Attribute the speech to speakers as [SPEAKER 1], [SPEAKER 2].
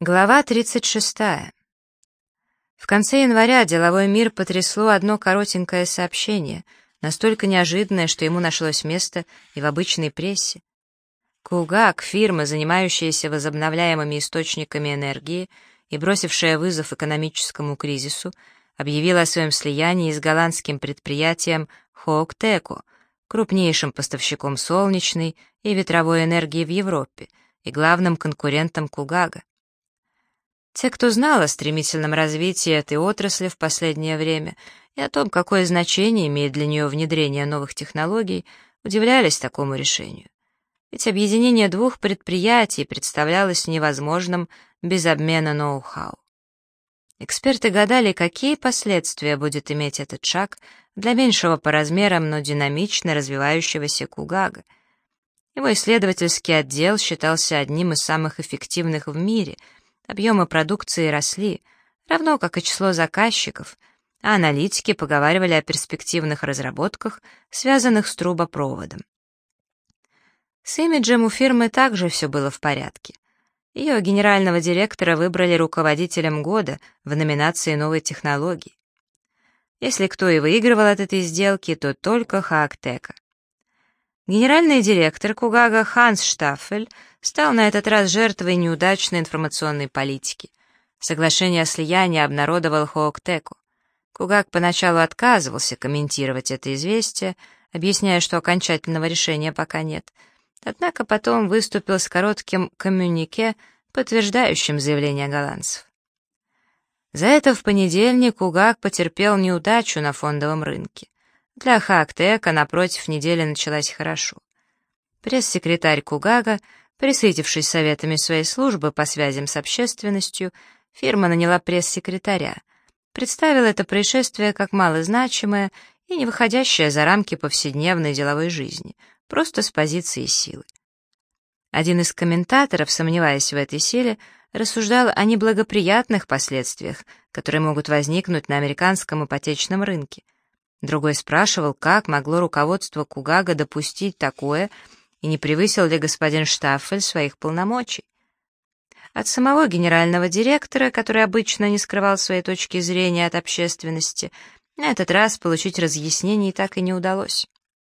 [SPEAKER 1] Глава 36. В конце января деловой мир потрясло одно коротенькое сообщение, настолько неожиданное, что ему нашлось место и в обычной прессе. Кугак, фирма, занимающаяся возобновляемыми источниками энергии и бросившая вызов экономическому кризису, объявила о своем слиянии с голландским предприятием Хоуктеко, крупнейшим поставщиком солнечной и ветровой энергии в Европе и главным конкурентом Кугага. Те, кто знал о стремительном развитии этой отрасли в последнее время и о том, какое значение имеет для нее внедрение новых технологий, удивлялись такому решению. Ведь объединение двух предприятий представлялось невозможным без обмена ноу-хау. Эксперты гадали, какие последствия будет иметь этот шаг для меньшего по размерам, но динамично развивающегося Кугага. Его исследовательский отдел считался одним из самых эффективных в мире — Объемы продукции росли, равно как и число заказчиков, а аналитики поговаривали о перспективных разработках, связанных с трубопроводом. С имиджем у фирмы также все было в порядке. Ее генерального директора выбрали руководителем года в номинации новой технологии. Если кто и выигрывал от этой сделки, то только Хаактека. Генеральный директор Кугага Ханс Штаффель стал на этот раз жертвой неудачной информационной политики. Соглашение о слиянии обнародовал Хооктеку. Кугак поначалу отказывался комментировать это известие, объясняя, что окончательного решения пока нет. Однако потом выступил с коротким коммюнике, подтверждающим заявление голландцев. За это в понедельник Кугак потерпел неудачу на фондовом рынке. Для Хактека, напротив, неделя началась хорошо. Пресс-секретарь Кугага Присытившись советами своей службы по связям с общественностью, фирма наняла пресс-секретаря, представила это происшествие как малозначимое и не выходящее за рамки повседневной деловой жизни, просто с позиции силы. Один из комментаторов, сомневаясь в этой силе, рассуждал о неблагоприятных последствиях, которые могут возникнуть на американском ипотечном рынке. Другой спрашивал, как могло руководство Кугага допустить такое — и не превысил ли господин Штаффель своих полномочий. От самого генерального директора, который обычно не скрывал своей точки зрения от общественности, на этот раз получить разъяснений так и не удалось.